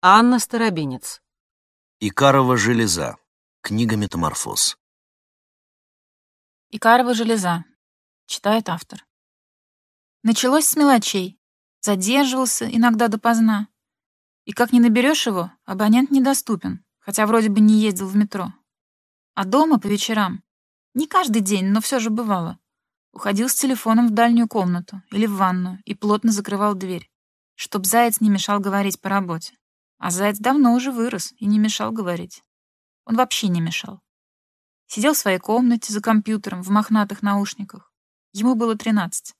Анна Старобинец. Икарова железа. Книга «Метаморфоз». Икарова железа. Читает автор. Началось с мелочей. Задерживался иногда допоздна. И как не наберешь его, абонент недоступен, хотя вроде бы не ездил в метро. А дома по вечерам, не каждый день, но все же бывало, уходил с телефоном в дальнюю комнату или в ванную и плотно закрывал дверь, чтоб заяц не мешал говорить по работе. А заяц давно уже вырос и не мешал говорить. Он вообще не мешал. Сидел в своей комнате за компьютером в мохнатых наушниках. Ему было тринадцать.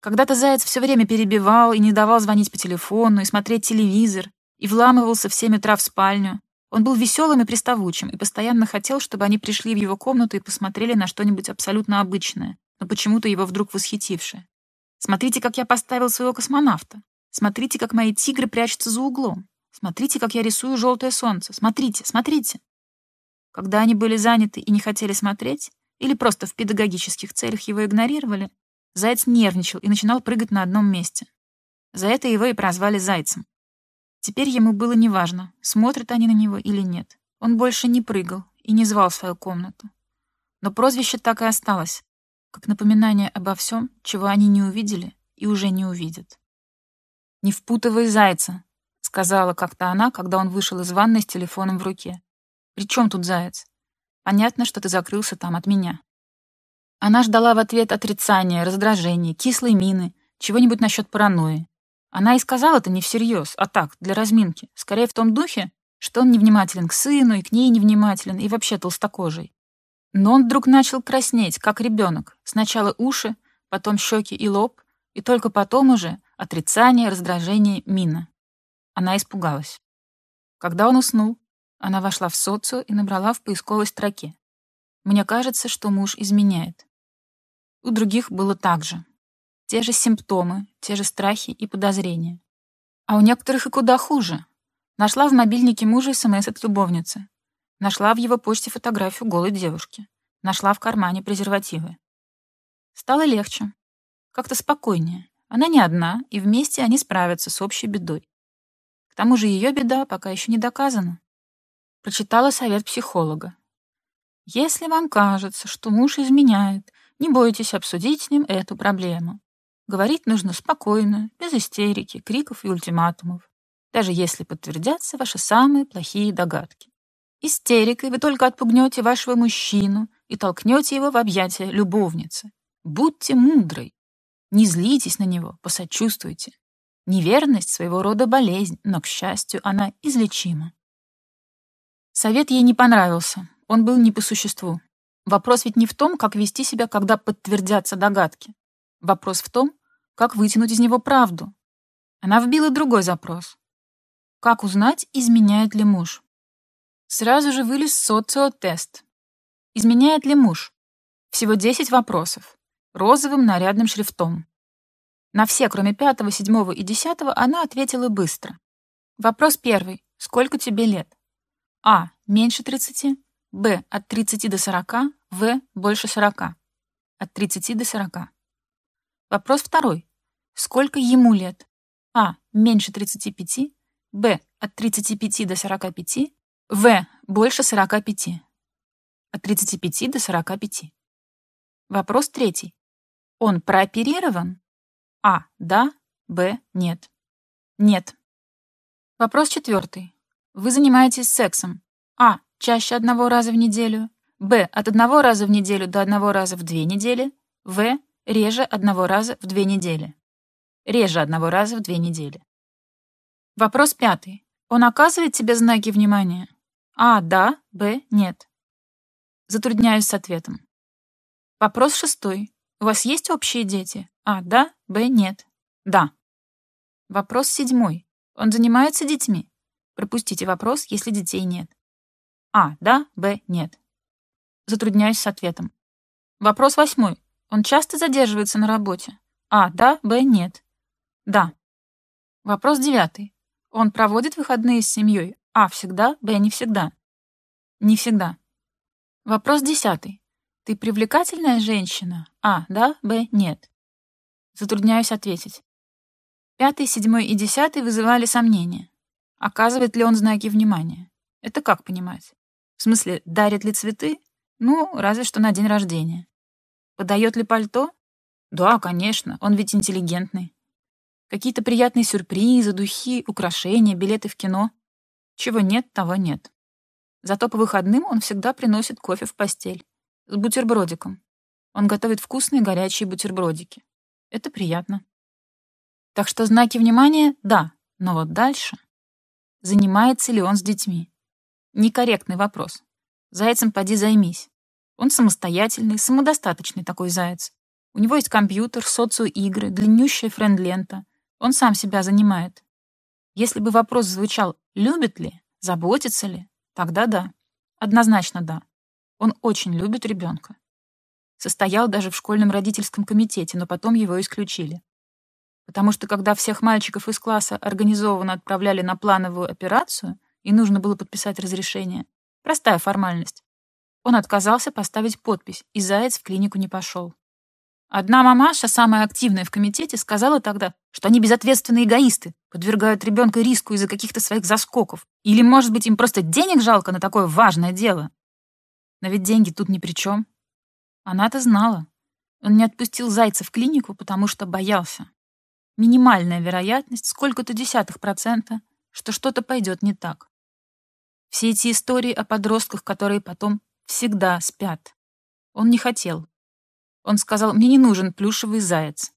Когда-то заяц все время перебивал и не давал звонить по телефону и смотреть телевизор, и вламывался в семь утра в спальню. Он был веселым и приставучим, и постоянно хотел, чтобы они пришли в его комнату и посмотрели на что-нибудь абсолютно обычное, но почему-то его вдруг восхитившее. Смотрите, как я поставил своего космонавта. Смотрите, как мои тигры прячутся за углом. Смотрите, как я рисую желтое солнце. Смотрите, смотрите. Когда они были заняты и не хотели смотреть, или просто в педагогических целях его игнорировали, заяц нервничал и начинал прыгать на одном месте. За это его и прозвали зайцем. Теперь ему было неважно, смотрят они на него или нет. Он больше не прыгал и не звал свою комнату. Но прозвище так и осталось, как напоминание обо всем, чего они не увидели и уже не увидят. «Не впутывай зайца», сказала как-то она, когда он вышел из ванной с телефоном в руке. «При чем тут заяц? Понятно, что ты закрылся там от меня». Она ждала в ответ отрицания, раздражения, кислой мины, чего-нибудь насчет паранойи. Она и сказала это не всерьез, а так, для разминки, скорее в том духе, что он невнимателен к сыну и к ней невнимателен, и вообще толстокожий. Но он вдруг начал краснеть, как ребенок. Сначала уши, потом щеки и лоб, и только потом уже отрицание, раздражение, мина. Она испугалась. Когда он уснул, она вошла в социо и набрала в поисковой строке. Мне кажется, что муж изменяет. У других было так же. Те же симптомы, те же страхи и подозрения. А у некоторых и куда хуже. Нашла в мобильнике мужа СМС от любовницы. Нашла в его почте фотографию голой девушки. Нашла в кармане презервативы. Стало легче. Как-то спокойнее. Она не одна, и вместе они справятся с общей бедой. К тому же ее беда пока еще не доказана. Прочитала совет психолога. Если вам кажется, что муж изменяет, не бойтесь обсудить с ним эту проблему. Говорить нужно спокойно, без истерики, криков и ультиматумов, даже если подтвердятся ваши самые плохие догадки. Истерикой вы только отпугнете вашего мужчину и толкнете его в объятия любовницы. Будьте мудрой. Не злитесь на него, посочувствуйте. Неверность своего рода болезнь, но, к счастью, она излечима. Совет ей не понравился. Он был не по существу. Вопрос ведь не в том, как вести себя, когда подтвердятся догадки. Вопрос в том, как вытянуть из него правду. Она вбила другой запрос. Как узнать, изменяет ли муж? Сразу же вылез социотест. Изменяет ли муж? Всего 10 вопросов. Розовым нарядным шрифтом. На все, кроме пятого, седьмого и десятого, она ответила быстро. Вопрос первый. Сколько тебе лет? А. Меньше 30. Б. От 30 до 40. В. Больше 40. От 30 до 40. Вопрос второй. Сколько ему лет? А. Меньше 35. Б. От 35 до 45. В. Больше 45. От 35 до 45. Вопрос третий. Он прооперирован? А. Да. Б. Нет. Нет. Вопрос четвертый. Вы занимаетесь сексом. А. Чаще одного раза в неделю. Б. От одного раза в неделю до одного раза в две недели. В. Реже одного раза в две недели. Реже одного раза в две недели. Вопрос пятый. Он оказывает тебе знаки внимания? А. Да. Б. Нет. Затрудняюсь с ответом. Вопрос шестой. У вас есть общие дети? А. Да. Б. Нет. Да. Вопрос седьмой. Он занимается детьми? Пропустите вопрос, если детей нет. А. Да. Б. Нет. Затрудняюсь с ответом. Вопрос восьмой. Он часто задерживается на работе? А. Да. Б. Нет. Да. Вопрос девятый. Он проводит выходные с семьей? А. Всегда. Б. Не всегда. Не всегда. Вопрос десятый. Ты привлекательная женщина? А. Да. Б. Нет. Затрудняюсь ответить. Пятый, седьмой и десятый вызывали сомнения. Оказывает ли он знаки внимания? Это как понимать? В смысле, дарит ли цветы? Ну, разве что на день рождения. Подает ли пальто? Да, конечно, он ведь интеллигентный. Какие-то приятные сюрпризы, духи, украшения, билеты в кино. Чего нет, того нет. Зато по выходным он всегда приносит кофе в постель. С бутербродиком. Он готовит вкусные горячие бутербродики. Это приятно. Так что знаки внимания — да, но вот дальше... Занимается ли он с детьми? Некорректный вопрос. Зайцем поди займись. Он самостоятельный, самодостаточный такой заяц. У него есть компьютер, социоигры, длиннющая френд-лента. Он сам себя занимает. Если бы вопрос звучал «любит ли?», «заботится ли?», тогда да. Однозначно да. Он очень любит ребенка. Состоял даже в школьном родительском комитете, но потом его исключили. Потому что когда всех мальчиков из класса организованно отправляли на плановую операцию, и нужно было подписать разрешение, простая формальность, он отказался поставить подпись, и Заяц в клинику не пошел. Одна мамаша, самая активная в комитете, сказала тогда, что они безответственные эгоисты, подвергают ребенка риску из-за каких-то своих заскоков. Или, может быть, им просто денег жалко на такое важное дело. Но ведь деньги тут ни при чем. Она-то знала. Он не отпустил Зайца в клинику, потому что боялся минимальная вероятность, сколько-то десятых процента, что что-то пойдет не так. Все эти истории о подростках, которые потом всегда спят. Он не хотел. Он сказал, мне не нужен плюшевый заяц.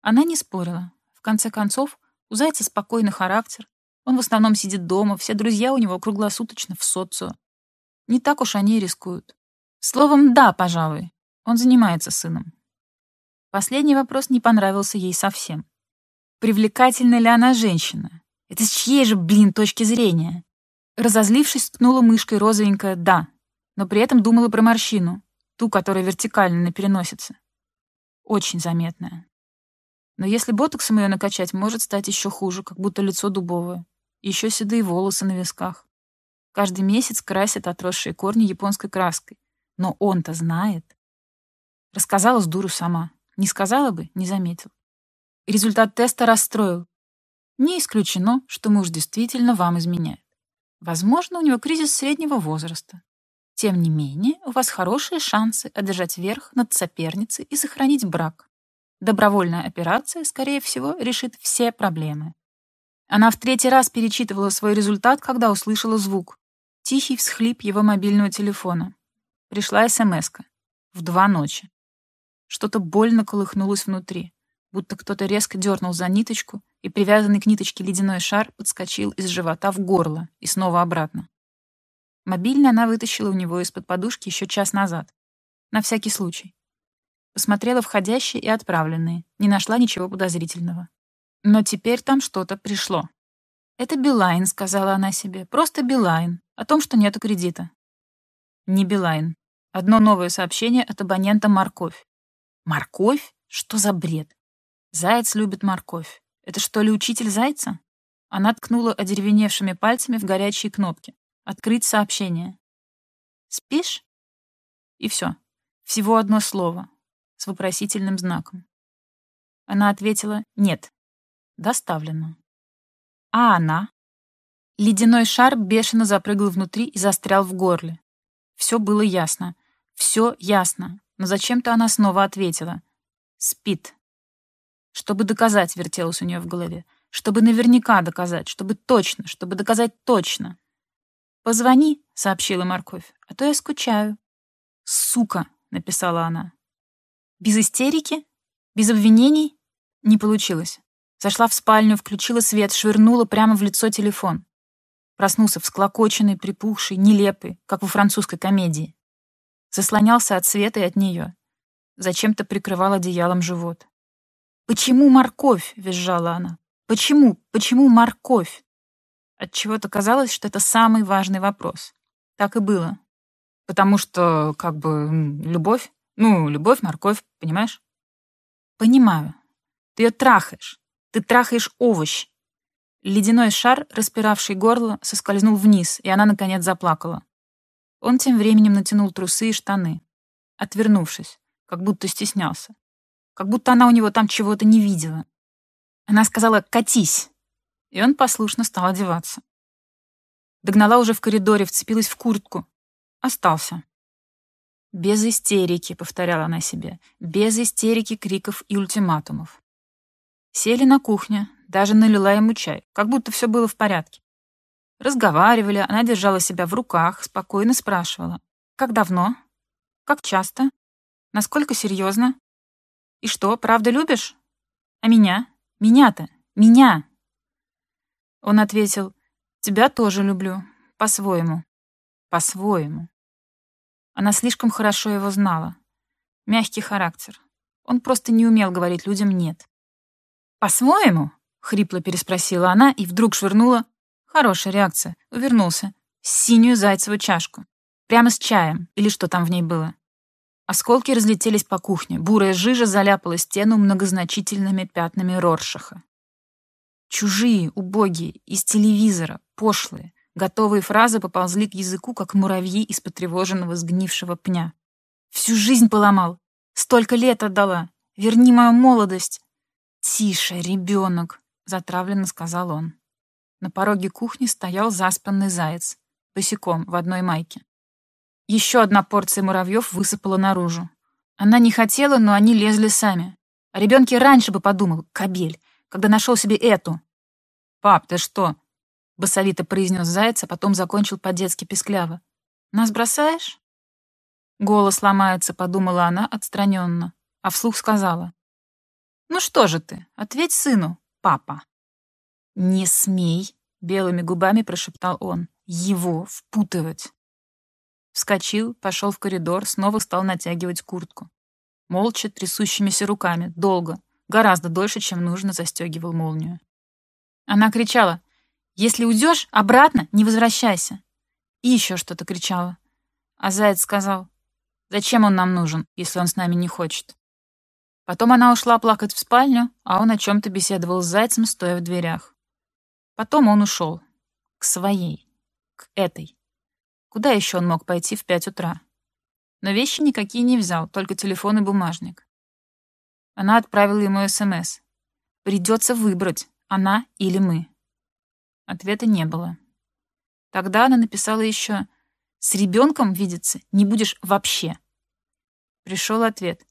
Она не спорила. В конце концов, у зайца спокойный характер. Он в основном сидит дома, все друзья у него круглосуточно в социо. Не так уж они и рискуют. Словом, да, пожалуй, он занимается сыном. Последний вопрос не понравился ей совсем. Привлекательна ли она женщина? Это с чьей же, блин, точки зрения? Разозлившись, ткнула мышкой розовенькая «да», но при этом думала про морщину, ту, которая вертикально на переносице. Очень заметная. Но если ботоксом ее накачать, может стать еще хуже, как будто лицо дубовое. еще седые волосы на висках. Каждый месяц красят отросшие корни японской краской. Но он-то знает. Рассказала с дуру сама. Не сказала бы, не заметил. Результат теста расстроил. Не исключено, что муж действительно вам изменяет. Возможно, у него кризис среднего возраста. Тем не менее, у вас хорошие шансы одержать верх над соперницей и сохранить брак. Добровольная операция, скорее всего, решит все проблемы. Она в третий раз перечитывала свой результат, когда услышала звук. Тихий всхлип его мобильного телефона. Пришла смс -ка. В два ночи. Что-то больно колыхнулось внутри будто кто-то резко дернул за ниточку, и привязанный к ниточке ледяной шар подскочил из живота в горло и снова обратно. Мобильный она вытащила у него из-под подушки еще час назад. На всякий случай. Посмотрела входящие и отправленные, не нашла ничего подозрительного. Но теперь там что-то пришло. «Это Билайн», — сказала она себе. «Просто Билайн. О том, что нету кредита». Не Билайн. Одно новое сообщение от абонента «Морковь». «Морковь? Что за бред?» Заяц любит морковь. Это что ли учитель зайца? Она ткнула одеревеневшими пальцами в горячие кнопки. Открыть сообщение. Спишь? И все. Всего одно слово. С вопросительным знаком. Она ответила «нет». Доставлено. А она? Ледяной шар бешено запрыгал внутри и застрял в горле. Все было ясно. Все ясно. Но зачем-то она снова ответила. Спит. Чтобы доказать, вертелось у нее в голове. Чтобы наверняка доказать, чтобы точно, чтобы доказать точно. «Позвони», — сообщила Морковь, — «а то я скучаю». «Сука», — написала она. «Без истерики? Без обвинений?» Не получилось. Зашла в спальню, включила свет, швырнула прямо в лицо телефон. Проснулся всклокоченный, припухший, нелепый, как во французской комедии. Заслонялся от света и от нее. Зачем-то прикрывал одеялом живот. «Почему морковь?» — визжала она. «Почему? Почему морковь?» Отчего-то казалось, что это самый важный вопрос. Так и было. Потому что, как бы, любовь. Ну, любовь, морковь, понимаешь? Понимаю. Ты ее трахаешь. Ты трахаешь овощ. Ледяной шар, распиравший горло, соскользнул вниз, и она, наконец, заплакала. Он тем временем натянул трусы и штаны, отвернувшись, как будто стеснялся как будто она у него там чего-то не видела. Она сказала «катись», и он послушно стал одеваться. Догнала уже в коридоре, вцепилась в куртку. Остался. «Без истерики», — повторяла она себе, «без истерики, криков и ультиматумов». Сели на кухне, даже налила ему чай, как будто все было в порядке. Разговаривали, она держала себя в руках, спокойно спрашивала. «Как давно? Как часто? Насколько серьезно? И что, правда любишь? А меня? Меня-то? Меня?» Он ответил, «Тебя тоже люблю. По-своему. По-своему». Она слишком хорошо его знала. Мягкий характер. Он просто не умел говорить людям «нет». «По-своему?» — хрипло переспросила она и вдруг швырнула. Хорошая реакция. Увернулся. Синюю зайцеву чашку. Прямо с чаем. Или что там в ней было. Осколки разлетелись по кухне. Бурая жижа заляпала стену многозначительными пятнами Роршаха. Чужие, убогие, из телевизора, пошлые, Готовые фразы поползли к языку, как муравьи из потревоженного сгнившего пня. «Всю жизнь поломал! Столько лет отдала! Верни мою молодость!» «Тише, ребенок!» — затравленно сказал он. На пороге кухни стоял заспанный заяц, босиком, в одной майке. Еще одна порция муравьев высыпала наружу. Она не хотела, но они лезли сами. О ребенке раньше бы подумал, кобель, когда нашел себе эту. «Пап, ты что?» басовито произнес заяц, а потом закончил по-детски пискляво. «Нас бросаешь?» Голос ломается, подумала она отстраненно, а вслух сказала. «Ну что же ты, ответь сыну, папа». «Не смей», — белыми губами прошептал он, — «его впутывать». Вскочил, пошел в коридор, снова стал натягивать куртку. Молча, трясущимися руками, долго, гораздо дольше, чем нужно, застегивал молнию. Она кричала если уйдешь, обратно не возвращайся. И еще что-то кричала. А заяц сказал, зачем он нам нужен, если он с нами не хочет. Потом она ушла плакать в спальню, а он о чем-то беседовал с зайцем, стоя в дверях. Потом он ушел. К своей. К этой. Куда еще он мог пойти в пять утра? Но вещи никакие не взял, только телефон и бумажник. Она отправила ему СМС. «Придется выбрать, она или мы». Ответа не было. Тогда она написала еще «С ребенком видеться не будешь вообще». Пришел ответ.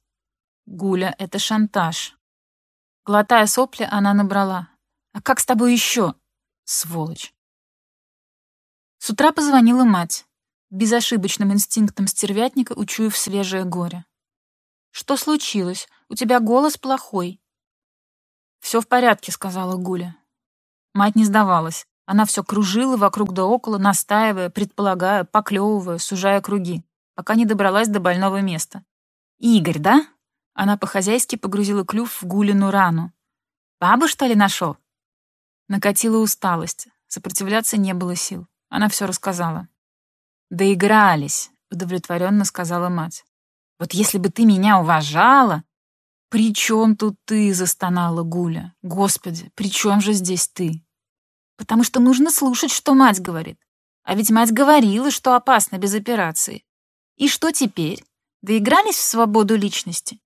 «Гуля, это шантаж». Глотая сопли, она набрала. «А как с тобой еще?» Сволочь. С утра позвонила мать, безошибочным инстинктом стервятника учуяв свежее горе. «Что случилось? У тебя голос плохой». «Все в порядке», — сказала Гуля. Мать не сдавалась. Она все кружила вокруг да около, настаивая, предполагая, поклевывая, сужая круги, пока не добралась до больного места. «Игорь, да?» Она по-хозяйски погрузила клюв в гулину рану. «Бабу, что ли, нашел?» Накатила усталость. Сопротивляться не было сил. Она все рассказала. «Доигрались», — удовлетворенно сказала мать. «Вот если бы ты меня уважала...» «При чем тут ты?» — застонала Гуля. «Господи, при чем же здесь ты?» Потому что нужно слушать, что мать говорит. А ведь мать говорила, что опасно без операции. И что теперь? Доигрались в свободу личности?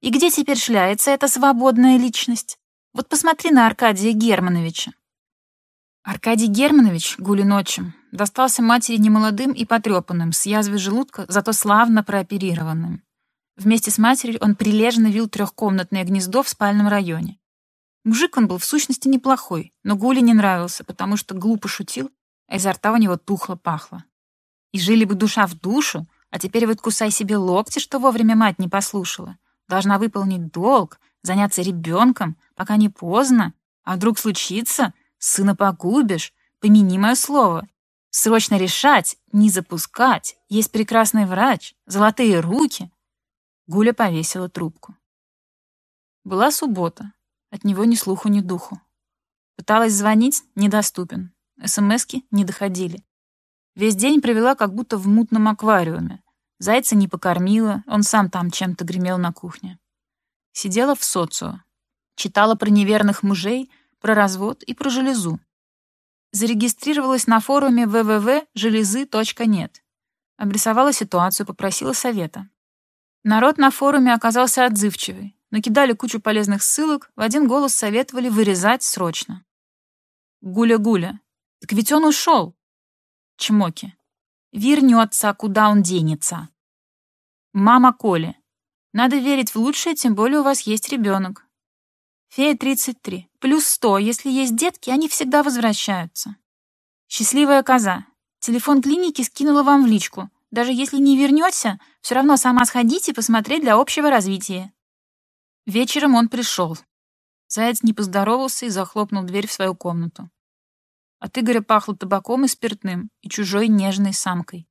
И где теперь шляется эта свободная личность? Вот посмотри на Аркадия Германовича. Аркадий Германович, Гулин отчим, достался матери немолодым и потрепанным, с язвой желудка, зато славно прооперированным. Вместе с матерью он прилежно вил трехкомнатное гнездо в спальном районе. Мужик он был в сущности неплохой, но Гуле не нравился, потому что глупо шутил, а изо рта у него тухло-пахло. И жили бы душа в душу, а теперь вот кусай себе локти, что вовремя мать не послушала. Должна выполнить долг, заняться ребенком, пока не поздно. А вдруг случится, сына погубишь, помяни мое слово. Срочно решать, не запускать. Есть прекрасный врач, золотые руки. Гуля повесила трубку. Была суббота. От него ни слуху, ни духу. Пыталась звонить — недоступен. СМСки не доходили. Весь день провела как будто в мутном аквариуме. Зайца не покормила, он сам там чем-то гремел на кухне. Сидела в социо. Читала про неверных мужей, про развод и про железу. Зарегистрировалась на форуме www.железы.нет. Обрисовала ситуацию, попросила совета. Народ на форуме оказался отзывчивый накидали кучу полезных ссылок, в один голос советовали вырезать срочно. Гуля-гуля. Так ведь он ушел. Чмоки. Вернется, куда он денется. Мама Коли. Надо верить в лучшее, тем более у вас есть ребенок. Фея 33. Плюс 100. Если есть детки, они всегда возвращаются. Счастливая коза. Телефон клиники скинула вам в личку. Даже если не вернется, все равно сама сходите посмотреть для общего развития. Вечером он пришел. Заяц не поздоровался и захлопнул дверь в свою комнату. От Игоря пахло табаком и спиртным, и чужой нежной самкой.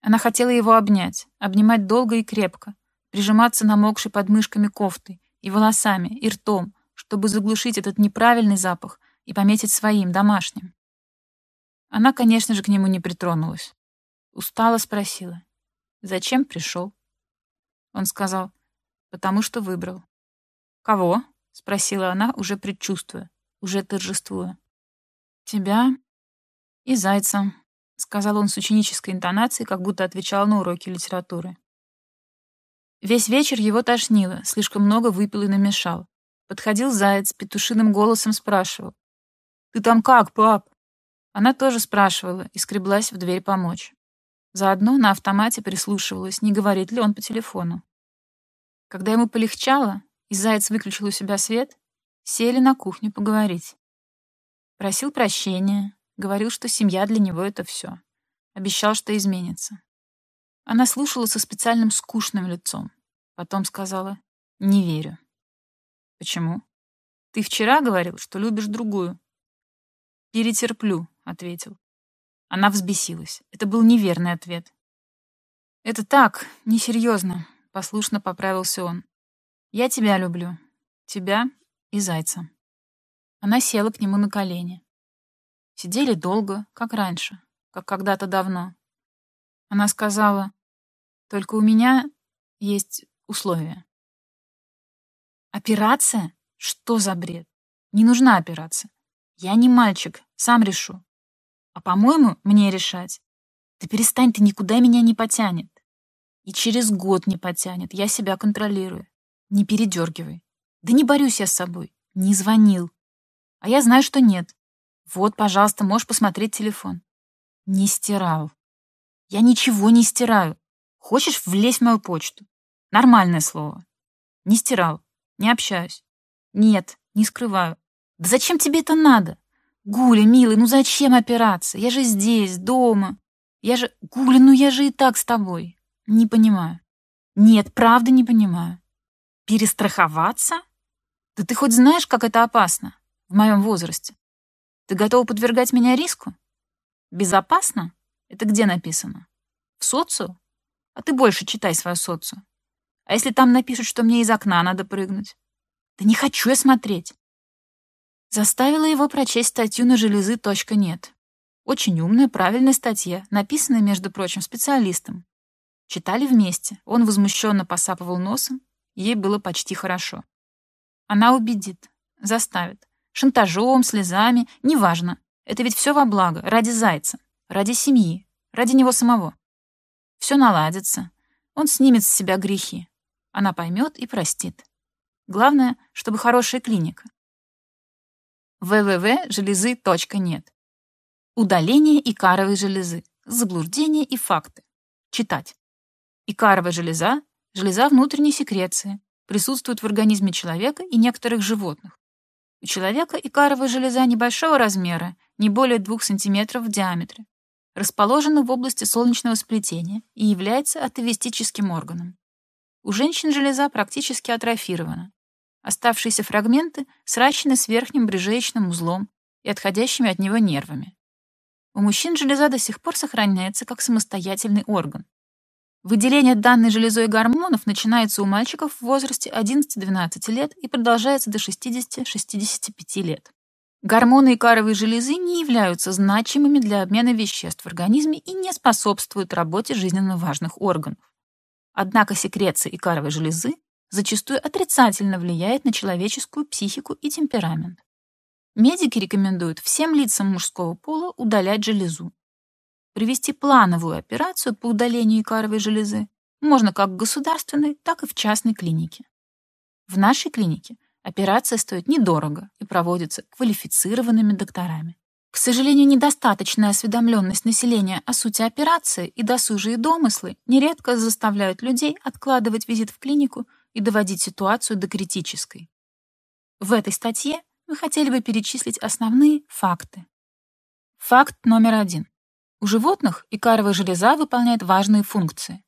Она хотела его обнять, обнимать долго и крепко, прижиматься намокшей под мышками кофтой, и волосами, и ртом, чтобы заглушить этот неправильный запах и пометить своим, домашним. Она, конечно же, к нему не притронулась. Устала спросила. «Зачем пришел?» Он сказал, «Потому что выбрал». «Кого?» — спросила она, уже предчувствуя, уже торжествуя. «Тебя и Зайца», — сказал он с ученической интонацией, как будто отвечал на уроки литературы. Весь вечер его тошнило, слишком много выпил и намешал. Подходил Заяц, петушиным голосом спрашивал. «Ты там как, пап?» Она тоже спрашивала и скреблась в дверь помочь. Заодно на автомате прислушивалась, не говорит ли он по телефону. Когда ему полегчало, и Заяц выключил у себя свет, сели на кухню поговорить. Просил прощения, говорил, что семья для него — это все. Обещал, что изменится. Она слушала со специальным скучным лицом. Потом сказала «Не верю». «Почему?» «Ты вчера говорил, что любишь другую». «Перетерплю», — ответил. Она взбесилась. Это был неверный ответ. «Это так, несерьезно», — послушно поправился он. «Я тебя люблю. Тебя и Зайца». Она села к нему на колени. Сидели долго, как раньше, как когда-то давно. Она сказала, «Только у меня есть условия». «Операция? Что за бред? Не нужна операция. Я не мальчик, сам решу. А, по-моему, мне решать. Да перестань, ты никуда меня не потянет. И через год не потянет, я себя контролирую. Не передергивай. Да не борюсь я с собой. Не звонил. А я знаю, что нет. Вот, пожалуйста, можешь посмотреть телефон. Не стирал. Я ничего не стираю. Хочешь, влезь в мою почту. Нормальное слово. Не стирал. Не общаюсь. Нет, не скрываю. Да зачем тебе это надо? Гуля, милый, ну зачем опираться? Я же здесь, дома. Я же... Гуля, ну я же и так с тобой. Не понимаю. Нет, правда не понимаю. Перестраховаться? Да ты хоть знаешь, как это опасно в моем возрасте? Ты готова подвергать меня риску? Безопасно? Это где написано? В социо? А ты больше читай свою социо. А если там напишут, что мне из окна надо прыгнуть? Да не хочу я смотреть. Заставила его прочесть статью на железы .нет. Очень умная, правильная статья, написанная, между прочим, специалистом. Читали вместе. Он возмущенно посапывал носом. Ей было почти хорошо. Она убедит, заставит. Шантажом, слезами, неважно. Это ведь все во благо, ради зайца, ради семьи, ради него самого. Все наладится. Он снимет с себя грехи. Она поймет и простит. Главное, чтобы хорошая клиника www.железы.нет. Удаление икаровой железы. Заблуждения и факты. Читать. Икаровая железа – железа внутренней секреции, присутствует в организме человека и некоторых животных. У человека икаровая железа небольшого размера, не более 2 см в диаметре, расположена в области солнечного сплетения и является атовистическим органом. У женщин железа практически атрофирована, Оставшиеся фрагменты сращены с верхним брюжеечным узлом и отходящими от него нервами. У мужчин железа до сих пор сохраняется как самостоятельный орган. Выделение данной железой гормонов начинается у мальчиков в возрасте 11-12 лет и продолжается до 60-65 лет. Гормоны икаровой железы не являются значимыми для обмена веществ в организме и не способствуют работе жизненно важных органов. Однако секреция икаровой железы зачастую отрицательно влияет на человеческую психику и темперамент. Медики рекомендуют всем лицам мужского пола удалять железу. Провести плановую операцию по удалению икаровой железы можно как в государственной, так и в частной клинике. В нашей клинике операция стоит недорого и проводится квалифицированными докторами. К сожалению, недостаточная осведомленность населения о сути операции и досужие домыслы нередко заставляют людей откладывать визит в клинику и доводить ситуацию до критической. В этой статье мы хотели бы перечислить основные факты. Факт номер один. У животных икаровая железа выполняет важные функции.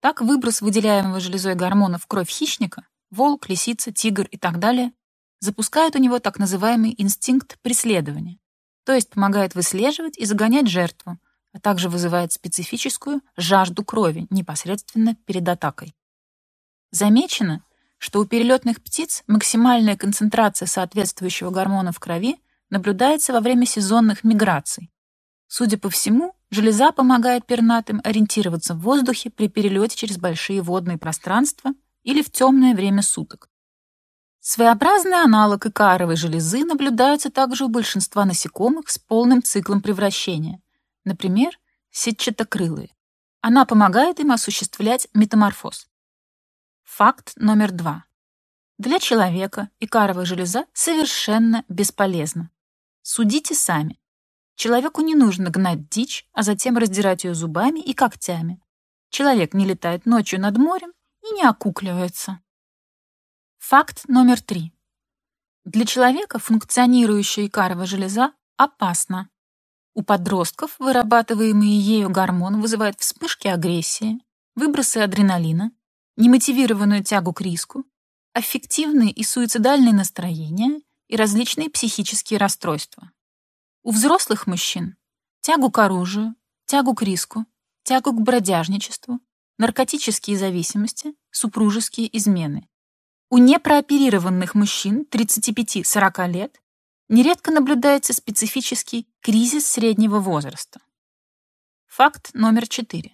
Так выброс выделяемого железой гормона в кровь хищника, волк, лисица, тигр и так далее, запускает у него так называемый инстинкт преследования то есть помогает выслеживать и загонять жертву, а также вызывает специфическую жажду крови непосредственно перед атакой. Замечено, что у перелетных птиц максимальная концентрация соответствующего гормона в крови наблюдается во время сезонных миграций. Судя по всему, железа помогает пернатым ориентироваться в воздухе при перелете через большие водные пространства или в темное время суток. Своеобразный аналог икаровой железы наблюдается также у большинства насекомых с полным циклом превращения, например, сетчатокрылые. Она помогает им осуществлять метаморфоз. Факт номер два. Для человека икаровая железа совершенно бесполезна. Судите сами. Человеку не нужно гнать дичь, а затем раздирать ее зубами и когтями. Человек не летает ночью над морем и не окукливается. Факт номер три. Для человека функционирующая икаровая железа опасна. У подростков вырабатываемые ею гормоны вызывают вспышки агрессии, выбросы адреналина, немотивированную тягу к риску, аффективные и суицидальные настроения и различные психические расстройства. У взрослых мужчин тягу к оружию, тягу к риску, тягу к бродяжничеству, наркотические зависимости, супружеские измены. У непрооперированных мужчин 35-40 лет нередко наблюдается специфический кризис среднего возраста. Факт номер 4.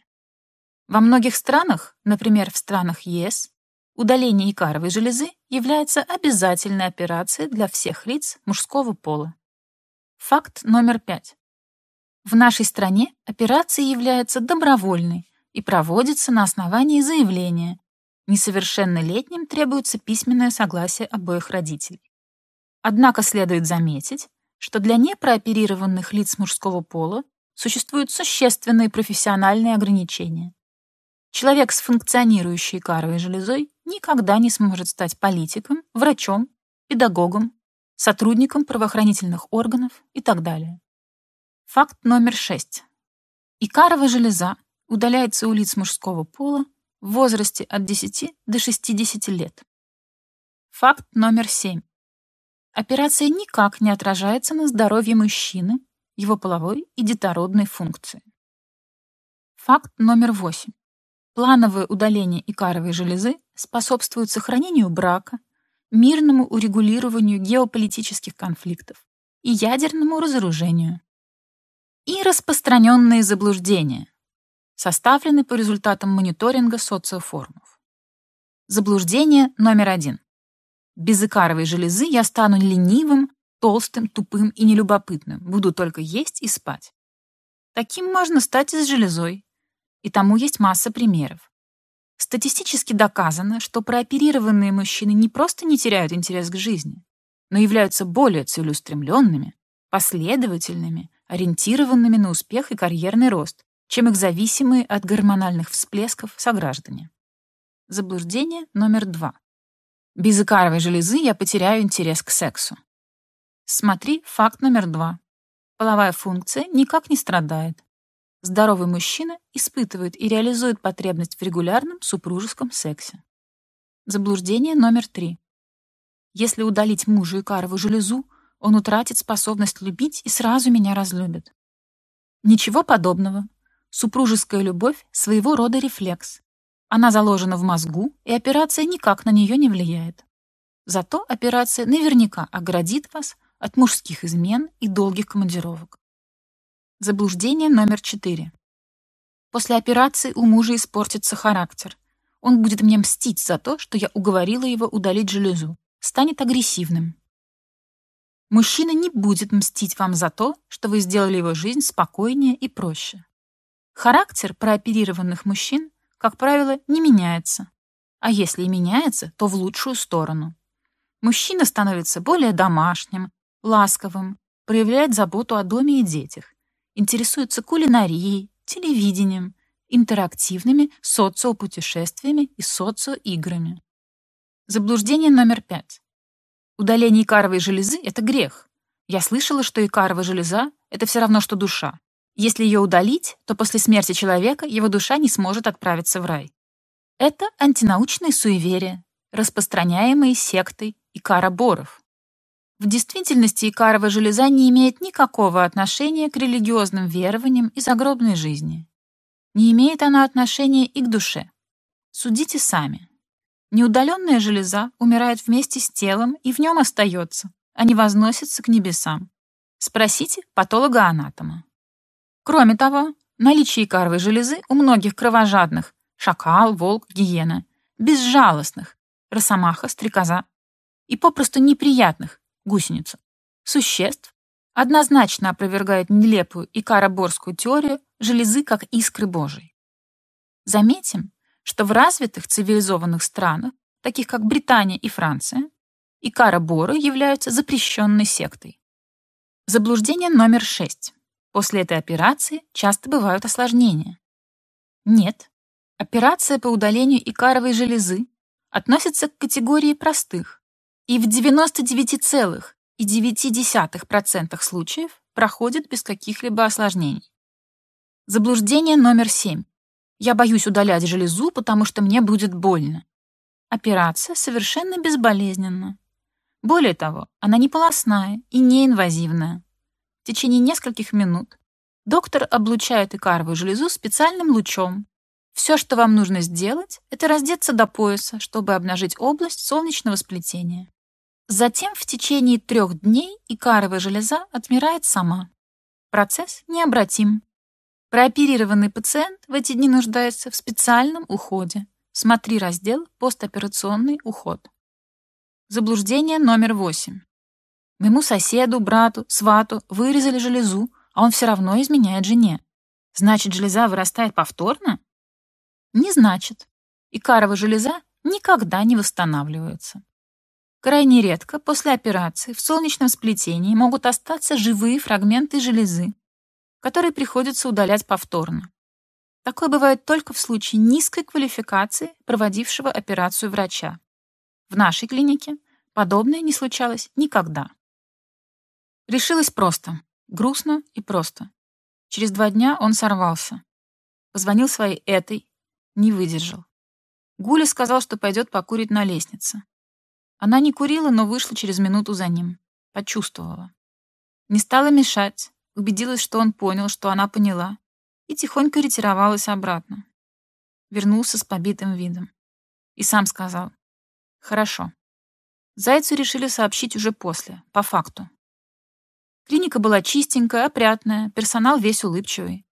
Во многих странах, например, в странах ЕС, удаление икаровой железы является обязательной операцией для всех лиц мужского пола. Факт номер 5. В нашей стране операция является добровольной и проводится на основании заявления, Несовершеннолетним требуется письменное согласие обоих родителей. Однако следует заметить, что для непрооперированных лиц мужского пола существуют существенные профессиональные ограничения. Человек с функционирующей каровой железой никогда не сможет стать политиком, врачом, педагогом, сотрудником правоохранительных органов и так далее. Факт номер шесть. Икаровая железа удаляется у лиц мужского пола в возрасте от 10 до 60 лет. Факт номер 7. Операция никак не отражается на здоровье мужчины, его половой и детородной функции. Факт номер 8. Плановое удаление икаровой железы способствует сохранению брака, мирному урегулированию геополитических конфликтов и ядерному разоружению. И распространенные заблуждения, составлены по результатам мониторинга социофорумов. Заблуждение номер один. Без икаровой железы я стану ленивым, толстым, тупым и нелюбопытным, буду только есть и спать. Таким можно стать и с железой, и тому есть масса примеров. Статистически доказано, что прооперированные мужчины не просто не теряют интерес к жизни, но являются более целеустремленными, последовательными, ориентированными на успех и карьерный рост, чем их зависимые от гормональных всплесков сограждане. Заблуждение номер два. Без икаровой железы я потеряю интерес к сексу. Смотри факт номер два. Половая функция никак не страдает. Здоровый мужчина испытывает и реализует потребность в регулярном супружеском сексе. Заблуждение номер три. Если удалить мужу икаровую железу, он утратит способность любить и сразу меня разлюбит. Ничего подобного. Супружеская любовь — своего рода рефлекс. Она заложена в мозгу, и операция никак на нее не влияет. Зато операция наверняка оградит вас от мужских измен и долгих командировок. Заблуждение номер четыре. После операции у мужа испортится характер. Он будет мне мстить за то, что я уговорила его удалить железу. Станет агрессивным. Мужчина не будет мстить вам за то, что вы сделали его жизнь спокойнее и проще. Характер прооперированных мужчин, как правило, не меняется. А если и меняется, то в лучшую сторону. Мужчина становится более домашним, ласковым, проявляет заботу о доме и детях, интересуется кулинарией, телевидением, интерактивными социопутешествиями и социоиграми. Заблуждение номер пять. Удаление икаровой железы — это грех. Я слышала, что икаровая железа — это все равно, что душа. Если ее удалить, то после смерти человека его душа не сможет отправиться в рай. Это антинаучные суеверия, распространяемые сектой икароборов. В действительности икаровая железа не имеет никакого отношения к религиозным верованиям и загробной жизни. Не имеет она отношения и к душе. Судите сами. Неудаленная железа умирает вместе с телом и в нем остается, а не возносится к небесам. Спросите патолога-анатома. Кроме того, наличие икаровой железы у многих кровожадных – шакал, волк, гиена – безжалостных – росомаха, стрекоза и попросту неприятных – гусеница – существ однозначно опровергает нелепую икароборскую теорию железы как искры Божией. Заметим, что в развитых цивилизованных странах, таких как Британия и Франция, икароборы являются запрещенной сектой. Заблуждение номер шесть. После этой операции часто бывают осложнения. Нет, операция по удалению икаровой железы относится к категории простых и в 99,9% случаев проходит без каких-либо осложнений. Заблуждение номер семь. Я боюсь удалять железу, потому что мне будет больно. Операция совершенно безболезненна. Более того, она не полостная и не инвазивная. В течение нескольких минут доктор облучает икаровую железу специальным лучом. Все, что вам нужно сделать, это раздеться до пояса, чтобы обнажить область солнечного сплетения. Затем в течение трех дней икаровая железа отмирает сама. Процесс необратим. Прооперированный пациент в эти дни нуждается в специальном уходе. Смотри раздел «Постоперационный уход». Заблуждение номер восемь. Моему соседу, брату, свату вырезали железу, а он все равно изменяет жене. Значит, железа вырастает повторно? Не значит. Икарова железа никогда не восстанавливается. Крайне редко после операции в солнечном сплетении могут остаться живые фрагменты железы, которые приходится удалять повторно. Такое бывает только в случае низкой квалификации проводившего операцию врача. В нашей клинике подобное не случалось никогда. Решилось просто, грустно и просто. Через два дня он сорвался. Позвонил своей этой, не выдержал. Гуля сказал, что пойдет покурить на лестнице. Она не курила, но вышла через минуту за ним. Почувствовала. Не стала мешать, убедилась, что он понял, что она поняла, и тихонько ретировалась обратно. Вернулся с побитым видом. И сам сказал. Хорошо. Зайцу решили сообщить уже после, по факту. Клиника была чистенькая, опрятная, персонал весь улыбчивый.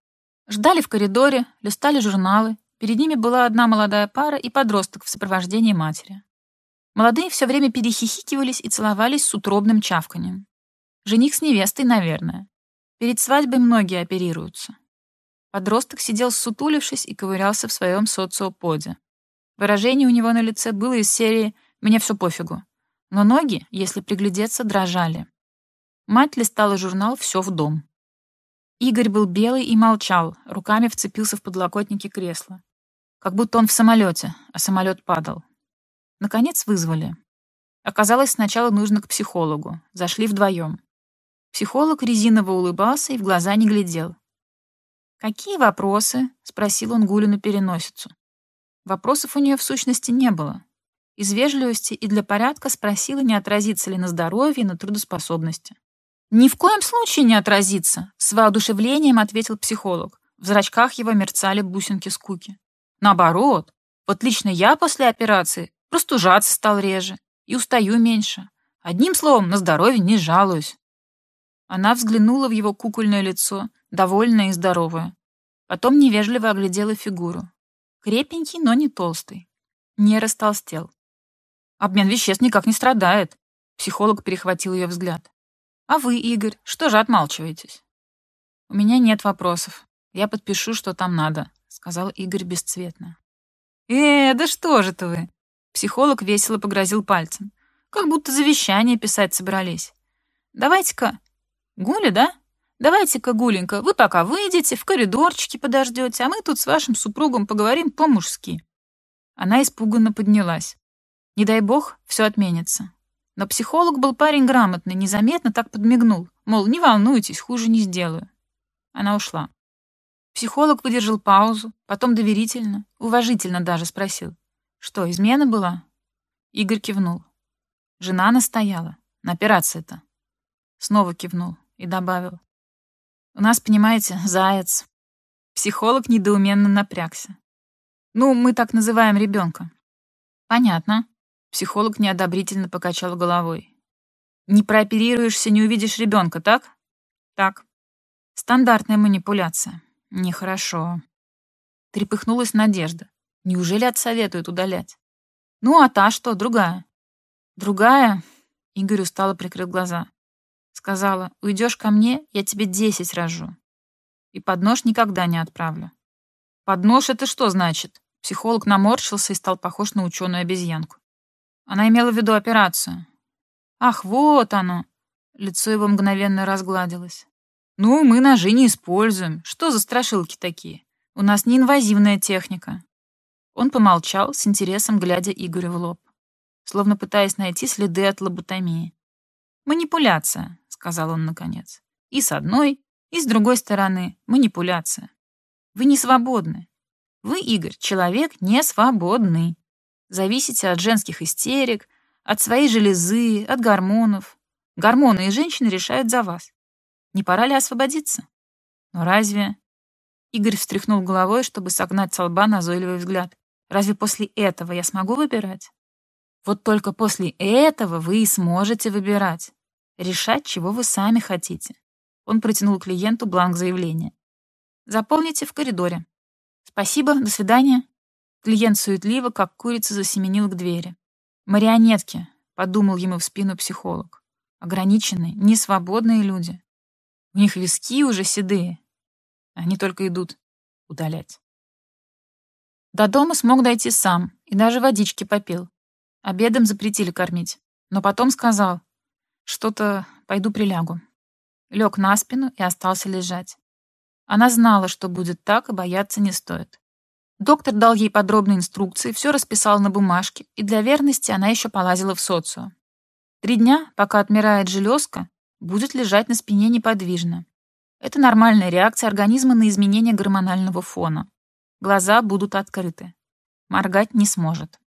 Ждали в коридоре, листали журналы. Перед ними была одна молодая пара и подросток в сопровождении матери. Молодые все время перехихикивались и целовались с утробным чавканием. Жених с невестой, наверное. Перед свадьбой многие оперируются. Подросток сидел сутулившись и ковырялся в своем социоподе. Выражение у него на лице было из серии «мне все пофигу». Но ноги, если приглядеться, дрожали. Мать листала журнал «Все в дом». Игорь был белый и молчал, руками вцепился в подлокотники кресла. Как будто он в самолете, а самолет падал. Наконец вызвали. Оказалось, сначала нужно к психологу. Зашли вдвоем. Психолог резиново улыбался и в глаза не глядел. «Какие вопросы?» — спросил он Гулину переносицу. Вопросов у нее в сущности не было. Из вежливости и для порядка спросила, не отразится ли на здоровье и на трудоспособности. «Ни в коем случае не отразится», — с воодушевлением ответил психолог. В зрачках его мерцали бусинки скуки. «Наоборот, вот лично я после операции простужаться стал реже и устаю меньше. Одним словом, на здоровье не жалуюсь». Она взглянула в его кукольное лицо, довольное и здоровое. Потом невежливо оглядела фигуру. Крепенький, но не толстый. Не растолстел. Обмен веществ никак не страдает. Психолог перехватил ее взгляд. А вы, Игорь, что же отмалчиваетесь? У меня нет вопросов. Я подпишу, что там надо, сказал Игорь бесцветно. Э, да что же ты вы? Психолог весело погрозил пальцем. Как будто завещание писать собрались. Давайте-ка Гуля, да? Давайте-ка, Гуленька, вы пока выйдете, в коридорчике подождете, а мы тут с вашим супругом поговорим по-мужски». Она испуганно поднялась. Не дай бог, все отменится. Но психолог был парень грамотный, незаметно так подмигнул. Мол, не волнуйтесь, хуже не сделаю. Она ушла. Психолог выдержал паузу, потом доверительно, уважительно даже спросил. Что, измена была? Игорь кивнул. Жена настояла. На операции-то. Снова кивнул и добавил. У нас, понимаете, заяц. Психолог недоуменно напрягся. Ну, мы так называем ребенка. Понятно. Психолог неодобрительно покачал головой. Не прооперируешься, не увидишь ребенка, так? Так. Стандартная манипуляция. Нехорошо. Трепыхнулась Надежда. Неужели отсоветуют удалять? Ну, а та что, другая? Другая? Игорь устало прикрыл глаза. Сказала, уйдешь ко мне, я тебе десять рожу. И под нож никогда не отправлю. Под нож это что значит? Психолог наморщился и стал похож на ученую обезьянку. Она имела в виду операцию. Ах, вот оно. Лицо его мгновенно разгладилось. Ну, мы ножи не используем. Что за страшилки такие? У нас неинвазивная техника. Он помолчал, с интересом глядя Игорю в лоб, словно пытаясь найти следы от лоботомии. «Манипуляция», — сказал он наконец. «И с одной, и с другой стороны манипуляция. Вы не свободны. Вы, Игорь, человек не свободный. Зависите от женских истерик, от своей железы, от гормонов. Гормоны и женщины решают за вас. Не пора ли освободиться? Но разве... Игорь встряхнул головой, чтобы согнать с лба назойливый взгляд. Разве после этого я смогу выбирать? Вот только после этого вы и сможете выбирать. Решать, чего вы сами хотите. Он протянул клиенту бланк заявления. Заполните в коридоре. Спасибо, до свидания. Клиент суетливо, как курица, засеменил к двери. «Марионетки», — подумал ему в спину психолог. «Ограниченные, несвободные люди. У них виски уже седые. Они только идут удалять». До дома смог дойти сам и даже водички попил. Обедом запретили кормить. Но потом сказал, что-то пойду прилягу. Лег на спину и остался лежать. Она знала, что будет так, и бояться не стоит. Доктор дал ей подробные инструкции, все расписал на бумажке, и для верности она еще полазила в социо. Три дня, пока отмирает железка, будет лежать на спине неподвижно. Это нормальная реакция организма на изменение гормонального фона. Глаза будут открыты. Моргать не сможет.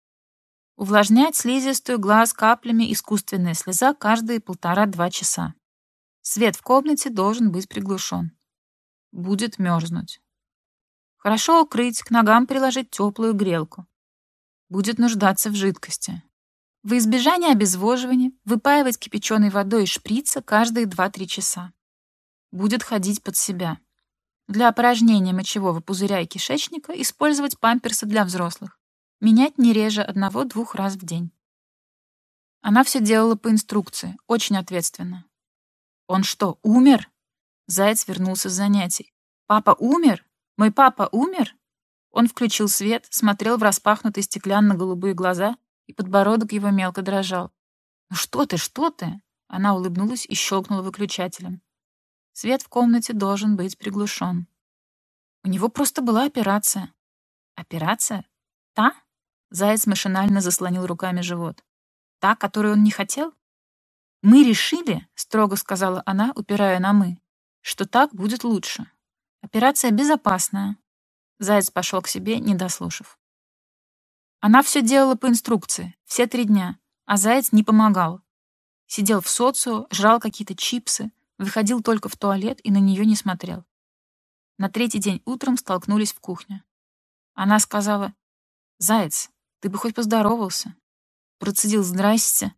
Увлажнять слизистую глаз каплями искусственная слеза каждые полтора-два часа. Свет в комнате должен быть приглушен. Будет мерзнуть. Хорошо укрыть, к ногам приложить теплую грелку. Будет нуждаться в жидкости. В избежание обезвоживания выпаивать кипяченой водой из шприца каждые 2-3 часа. Будет ходить под себя. Для опорожнения мочевого пузыря и кишечника использовать памперсы для взрослых. Менять не реже одного-двух раз в день. Она все делала по инструкции, очень ответственно. «Он что, умер?» Заяц вернулся с занятий. «Папа умер?» «Мой папа умер?» Он включил свет, смотрел в распахнутые стеклянно-голубые глаза, и подбородок его мелко дрожал. «Ну что ты, что ты?» Она улыбнулась и щелкнула выключателем. Свет в комнате должен быть приглушен. У него просто была операция. Операция? Та? Заяц машинально заслонил руками живот. Та, которую он не хотел? Мы решили, строго сказала она, упирая на «мы», что так будет лучше. Операция безопасная. Заяц пошел к себе, не дослушав. Она все делала по инструкции, все три дня, а Заяц не помогал. Сидел в социо, жрал какие-то чипсы, выходил только в туалет и на нее не смотрел. На третий день утром столкнулись в кухне. Она сказала, «Заяц, ты бы хоть поздоровался». Процедил «Здрасте»,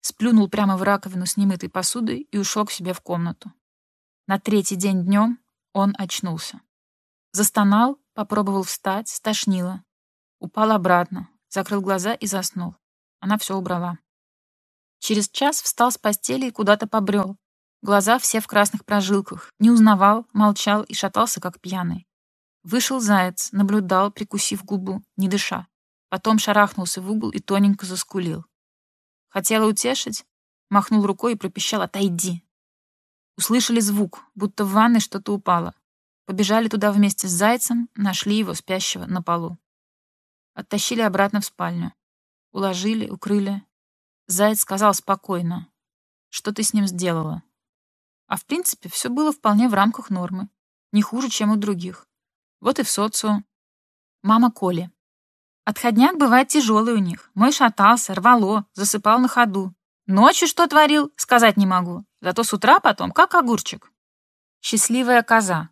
сплюнул прямо в раковину с немытой посудой и ушел к себе в комнату. На третий день днем он очнулся. Застонал, попробовал встать, стошнило. Упал обратно, закрыл глаза и заснул. Она все убрала. Через час встал с постели и куда-то побрел. Глаза все в красных прожилках. Не узнавал, молчал и шатался, как пьяный. Вышел заяц, наблюдал, прикусив губу, не дыша. Потом шарахнулся в угол и тоненько заскулил. Хотела утешить, махнул рукой и пропищал «Отойди!». Услышали звук, будто в ванной что-то упало. Побежали туда вместе с зайцем, нашли его спящего на полу. Оттащили обратно в спальню. Уложили, укрыли. Заяц сказал спокойно. Что ты с ним сделала? А в принципе, все было вполне в рамках нормы. Не хуже, чем у других. Вот и в социум. Мама Коли. Отходняк бывает тяжелый у них. Мой шатался, рвало, засыпал на ходу. Ночью что творил, сказать не могу. Зато с утра потом, как огурчик. Счастливая коза.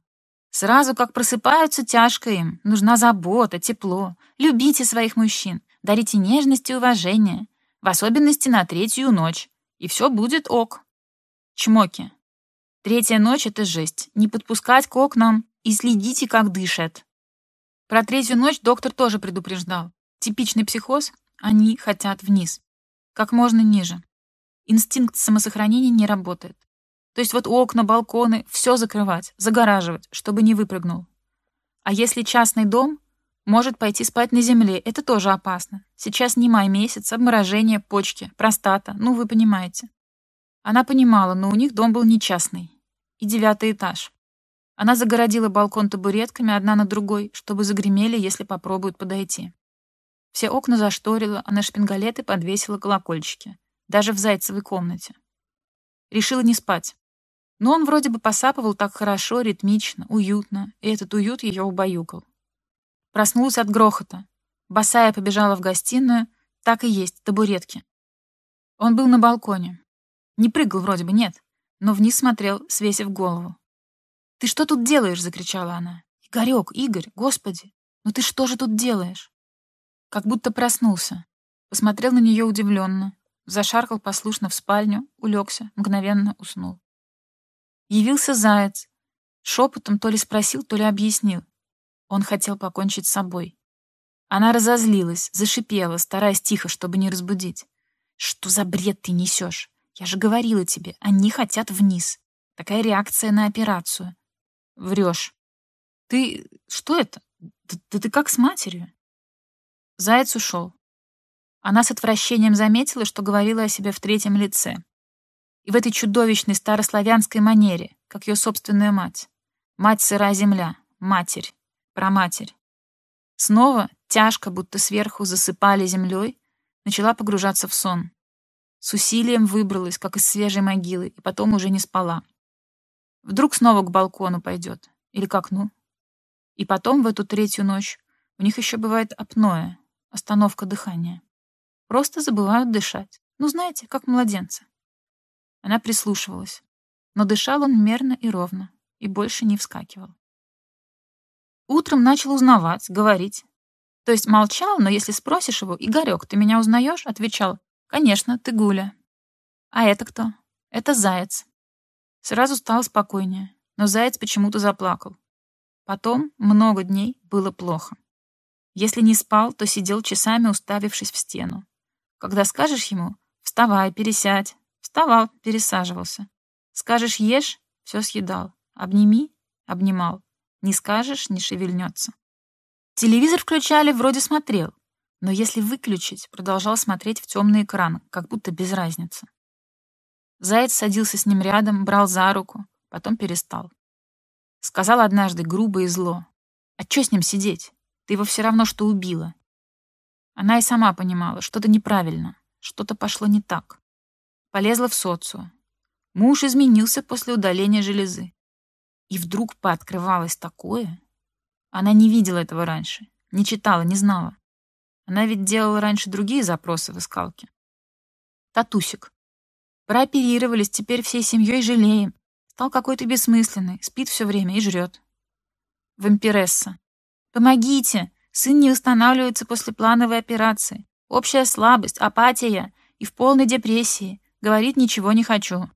Сразу как просыпаются, тяжко им. Нужна забота, тепло. Любите своих мужчин. Дарите нежность и уважение. В особенности на третью ночь. И все будет ок. Чмоки. Третья ночь — это жесть. Не подпускать к окнам и следите, как дышат. Про третью ночь доктор тоже предупреждал. Типичный психоз — они хотят вниз. Как можно ниже. Инстинкт самосохранения не работает. То есть вот окна, балконы, все закрывать, загораживать, чтобы не выпрыгнул. А если частный дом, может пойти спать на земле, это тоже опасно. Сейчас не май месяц, обморожение, почки, простата, ну вы понимаете. Она понимала, но у них дом был не частный. И девятый этаж. Она загородила балкон табуретками одна на другой, чтобы загремели, если попробуют подойти. Все окна зашторила, а на шпингалеты подвесила колокольчики. Даже в Зайцевой комнате. Решила не спать. Но он вроде бы посапывал так хорошо, ритмично, уютно, и этот уют ее убаюкал. Проснулась от грохота. Босая побежала в гостиную, так и есть, табуретки. Он был на балконе. Не прыгал вроде бы, нет, но вниз смотрел, свесив голову. «Ты что тут делаешь?» — закричала она. «Игорек, Игорь, господи, ну ты что же тут делаешь?» Как будто проснулся. Посмотрел на нее удивленно, зашаркал послушно в спальню, улегся, мгновенно уснул. Явился заяц. Шепотом то ли спросил, то ли объяснил. Он хотел покончить с собой. Она разозлилась, зашипела, стараясь тихо, чтобы не разбудить. «Что за бред ты несешь? Я же говорила тебе, они хотят вниз. Такая реакция на операцию. Врешь. Ты... Что это? Да, да ты как с матерью?» Заяц ушел. Она с отвращением заметила, что говорила о себе в третьем лице и в этой чудовищной старославянской манере, как ее собственная мать. Мать сырая земля, матерь, проматерь. Снова, тяжко, будто сверху засыпали землей, начала погружаться в сон. С усилием выбралась, как из свежей могилы, и потом уже не спала. Вдруг снова к балкону пойдет, или к окну. И потом в эту третью ночь у них еще бывает апноэ, остановка дыхания. Просто забывают дышать. Ну, знаете, как младенцы. Она прислушивалась, но дышал он мерно и ровно, и больше не вскакивал. Утром начал узнавать, говорить. То есть молчал, но если спросишь его, «Игорек, ты меня узнаешь?» отвечал, «Конечно, ты Гуля». «А это кто?» «Это Заяц». Сразу стало спокойнее, но Заяц почему-то заплакал. Потом много дней было плохо. Если не спал, то сидел часами, уставившись в стену. Когда скажешь ему «Вставай, пересядь», Вставал, пересаживался. Скажешь «ешь» — все съедал. Обними — обнимал. Не скажешь — не шевельнется. Телевизор включали, вроде смотрел. Но если выключить, продолжал смотреть в темный экран, как будто без разницы. Заяц садился с ним рядом, брал за руку, потом перестал. Сказал однажды грубо и зло. «А что с ним сидеть? Ты его все равно, что убила». Она и сама понимала, что-то неправильно, что-то пошло не так. Полезла в социо. Муж изменился после удаления железы. И вдруг пооткрывалось такое. Она не видела этого раньше, не читала, не знала. Она ведь делала раньше другие запросы в искалке. Татусик. Прооперировались, теперь всей семьей жалеем. Стал какой-то бессмысленный, спит все время и жрет. Вампиресса. Помогите! Сын не восстанавливается после плановой операции. Общая слабость, апатия и в полной депрессии. Говорит, ничего не хочу.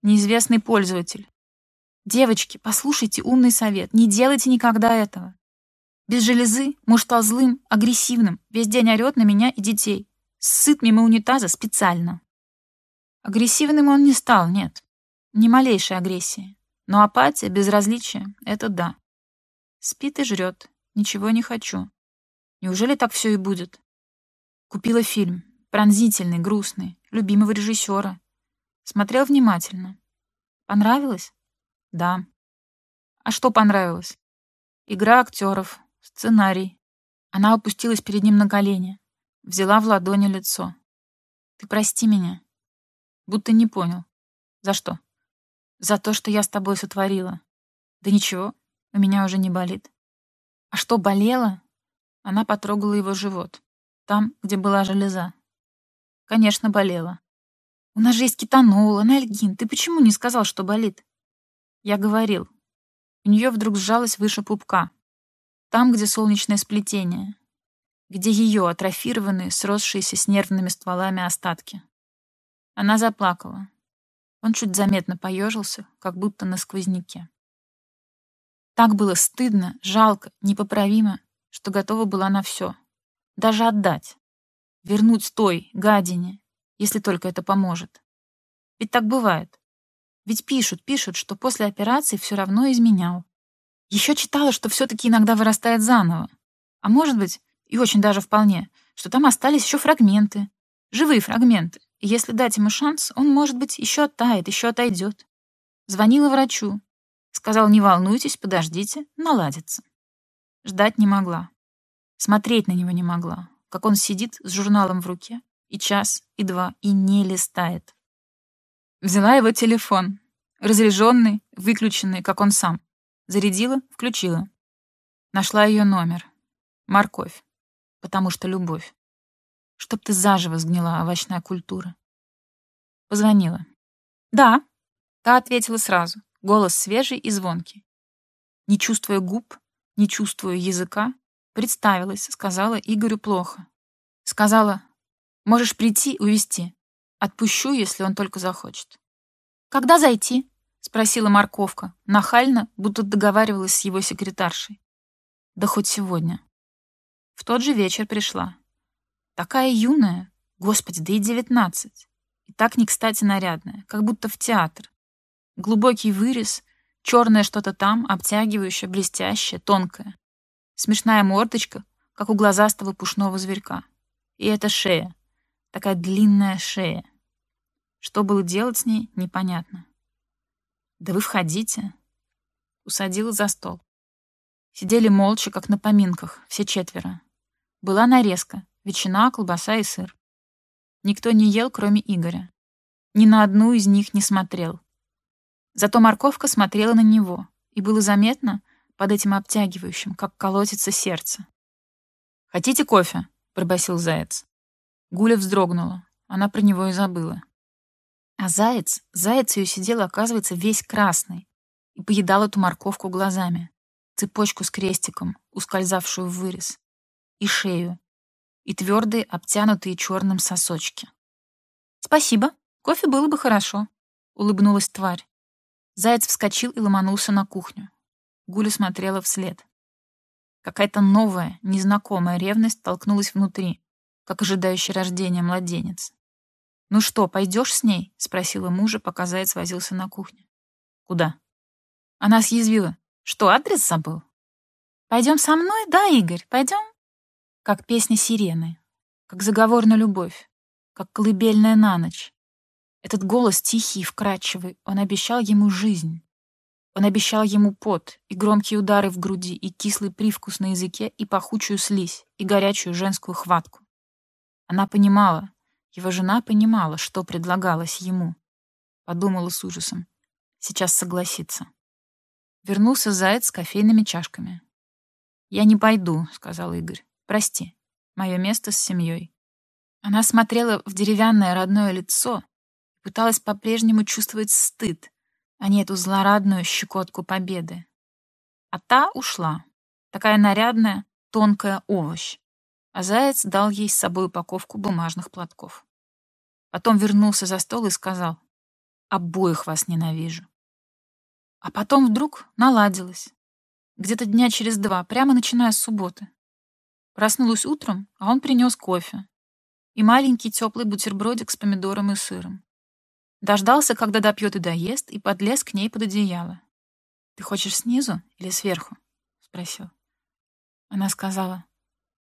Неизвестный пользователь. Девочки, послушайте умный совет. Не делайте никогда этого. Без железы муж стал злым, агрессивным. Весь день орет на меня и детей. Сыт мимо унитаза специально. Агрессивным он не стал, нет. Ни малейшей агрессии. Но апатия, безразличие — это да. Спит и жрет. Ничего не хочу. Неужели так все и будет? Купила фильм. Пронзительный, грустный любимого режиссера. Смотрел внимательно. Понравилось? Да. А что понравилось? Игра актеров, сценарий. Она опустилась перед ним на колени, взяла в ладони лицо. Ты прости меня. Будто не понял. За что? За то, что я с тобой сотворила. Да ничего, у меня уже не болит. А что болело? Она потрогала его живот, там, где была железа. Конечно, болела. У нас же есть кетанол, анальгин. Ты почему не сказал, что болит? Я говорил. У нее вдруг сжалось выше пупка. Там, где солнечное сплетение. Где ее атрофированные, сросшиеся с нервными стволами остатки. Она заплакала. Он чуть заметно поежился, как будто на сквозняке. Так было стыдно, жалко, непоправимо, что готова была на все. Даже отдать. Вернуть той, гадине, если только это поможет. Ведь так бывает. Ведь пишут, пишут, что после операции все равно изменял. Еще читала, что все-таки иногда вырастает заново. А может быть, и очень даже вполне, что там остались еще фрагменты. Живые фрагменты. И если дать ему шанс, он, может быть, еще оттает, еще отойдет. Звонила врачу. Сказал, не волнуйтесь, подождите, наладится. Ждать не могла. Смотреть на него не могла, как он сидит с журналом в руке, и час, и два, и не листает. Взяла его телефон, разряженный, выключенный, как он сам. Зарядила, включила. Нашла ее номер. Морковь. Потому что любовь. Чтоб ты заживо сгнила, овощная культура. Позвонила. «Да», — та ответила сразу. Голос свежий и звонкий. Не чувствуя губ, не чувствуя языка, представилась, сказала Игорю плохо. Сказала, можешь прийти, увести. Отпущу, если он только захочет. «Когда зайти?» — спросила морковка, нахально, будто договаривалась с его секретаршей. «Да хоть сегодня». В тот же вечер пришла. Такая юная, господи, да и девятнадцать. И так не кстати нарядная, как будто в театр. Глубокий вырез, черное что-то там, обтягивающее, блестящее, тонкое. Смешная мордочка, как у глазастого пушного зверька. И эта шея, такая длинная шея. Что было делать с ней, непонятно. «Да вы входите». Усадила за стол. Сидели молча, как на поминках, все четверо. Была нарезка, ветчина, колбаса и сыр. Никто не ел, кроме Игоря. Ни на одну из них не смотрел. Зато морковка смотрела на него, и было заметно под этим обтягивающим, как колотится сердце. «Хотите кофе?» — пробасил заяц. Гуля вздрогнула. Она про него и забыла. А заяц, заяц ее сидел, оказывается, весь красный и поедал эту морковку глазами, цепочку с крестиком, ускользавшую в вырез, и шею, и твердые, обтянутые черным сосочки. «Спасибо, кофе было бы хорошо», — улыбнулась тварь. Заяц вскочил и ломанулся на кухню. Гуля смотрела вслед. Какая-то новая, незнакомая ревность толкнулась внутри, как ожидающий рождения младенец. «Ну что, пойдешь с ней?» — спросила мужа, пока заяц возился на кухне. «Куда?» Она съязвила. «Что, адрес забыл?» «Пойдем со мной, да, Игорь, пойдем?» Как песня сирены, как заговор на любовь, как колыбельная на ночь, этот голос тихий и вкрадчивый, он обещал ему жизнь. Он обещал ему пот, и громкие удары в груди, и кислый привкус на языке, и пахучую слизь, и горячую женскую хватку. Она понимала, его жена понимала, что предлагалось ему. Подумала с ужасом. Сейчас согласится. Вернулся заяц с кофейными чашками. «Я не пойду», — сказал Игорь. «Прости. Мое место с семьей». Она смотрела в деревянное родное лицо, пыталась по-прежнему чувствовать стыд, а не эту злорадную щекотку победы. А та ушла, такая нарядная, тонкая овощ. А заяц дал ей с собой упаковку бумажных платков. Потом вернулся за стол и сказал, «Обоих вас ненавижу». А потом вдруг наладилось. Где-то дня через два, прямо начиная с субботы. Проснулась утром, а он принес кофе и маленький теплый бутербродик с помидором и сыром. Дождался, когда допьет и доест, и подлез к ней под одеяло. «Ты хочешь снизу или сверху?» — спросил. Она сказала,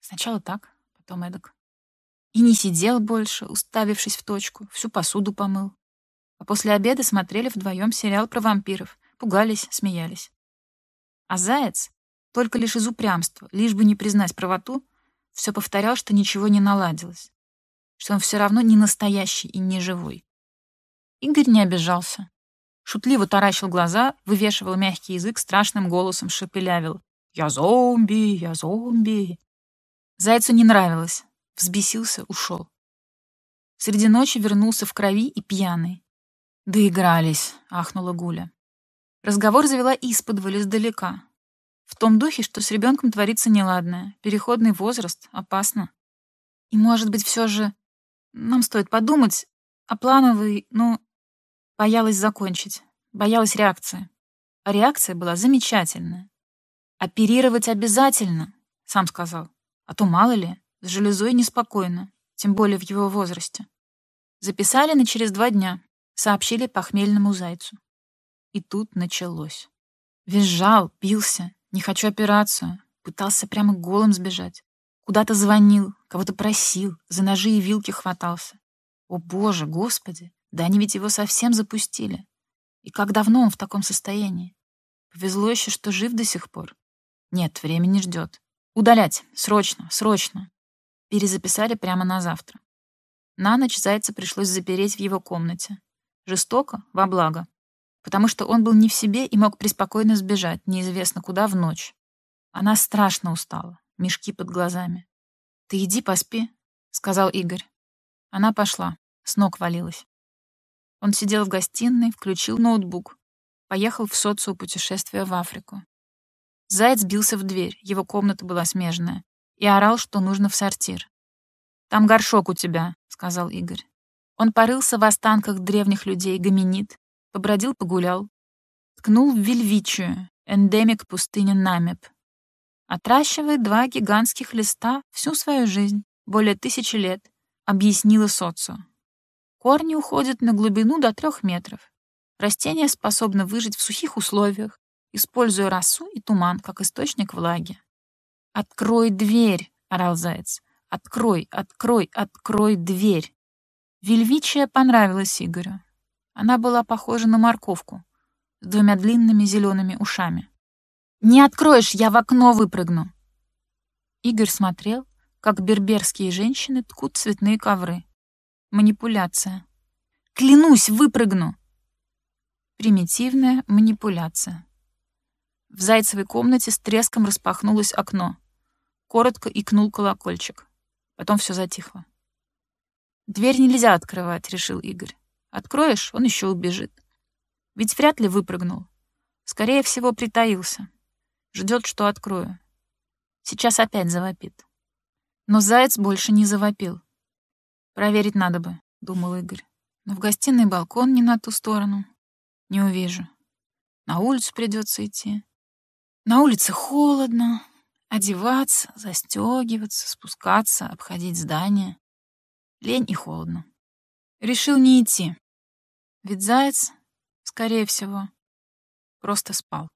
«Сначала так, потом эдак». И не сидел больше, уставившись в точку, всю посуду помыл. А после обеда смотрели вдвоем сериал про вампиров, пугались, смеялись. А заяц, только лишь из упрямства, лишь бы не признать правоту, все повторял, что ничего не наладилось, что он все равно не настоящий и не живой. Игорь не обижался. Шутливо таращил глаза, вывешивал мягкий язык, страшным голосом шепелявил. «Я зомби, я зомби». Зайцу не нравилось. Взбесился, ушел. Среди ночи вернулся в крови и пьяный. «Доигрались», — ахнула Гуля. Разговор завела исподволь издалека. В том духе, что с ребенком творится неладное. Переходный возраст. Опасно. И, может быть, все же нам стоит подумать о плановой, ну, боялась закончить. Боялась реакции. А реакция была замечательная. Оперировать обязательно, сам сказал. А то, мало ли, с железой неспокойно, тем более в его возрасте. Записали на через два дня, сообщили похмельному зайцу. И тут началось. Визжал, бился, не хочу операцию, пытался прямо голым сбежать. Куда-то звонил, кого-то просил, за ножи и вилки хватался. О боже, господи, да они ведь его совсем запустили. И как давно он в таком состоянии? Повезло еще, что жив до сих пор. Нет, время не ждет. Удалять, срочно, срочно. Перезаписали прямо на завтра. На ночь Зайца пришлось запереть в его комнате. Жестоко, во благо. Потому что он был не в себе и мог преспокойно сбежать, неизвестно куда, в ночь. Она страшно устала, мешки под глазами. «Ты иди поспи», — сказал Игорь. Она пошла, с ног валилась. Он сидел в гостиной, включил ноутбук. Поехал в социопутешествие в Африку. Заяц бился в дверь, его комната была смежная, и орал, что нужно в сортир. «Там горшок у тебя», — сказал Игорь. Он порылся в останках древних людей гоминид, побродил, погулял. Ткнул в вельвичию, эндемик пустыни Намеб. Отращивает два гигантских листа всю свою жизнь, более тысячи лет, объяснила социо. Корни уходят на глубину до трех метров. Растение способно выжить в сухих условиях, используя росу и туман как источник влаги. «Открой дверь!» — орал заяц. «Открой, открой, открой дверь!» Вельвичия понравилась Игорю. Она была похожа на морковку с двумя длинными зелеными ушами. «Не откроешь, я в окно выпрыгну!» Игорь смотрел, как берберские женщины ткут цветные ковры. Манипуляция. «Клянусь, выпрыгну!» Примитивная манипуляция. В Зайцевой комнате с треском распахнулось окно. Коротко икнул колокольчик. Потом все затихло. «Дверь нельзя открывать», — решил Игорь. «Откроешь, он еще убежит. Ведь вряд ли выпрыгнул. Скорее всего, притаился. Ждет, что открою. Сейчас опять завопит». Но заяц больше не завопил. «Проверить надо бы», — думал Игорь. «Но в гостиной балкон не на ту сторону. Не увижу. На улицу придется идти. На улице холодно. Одеваться, застегиваться, спускаться, обходить здание. Лень и холодно. Решил не идти. Ведь заяц, скорее всего, просто спал.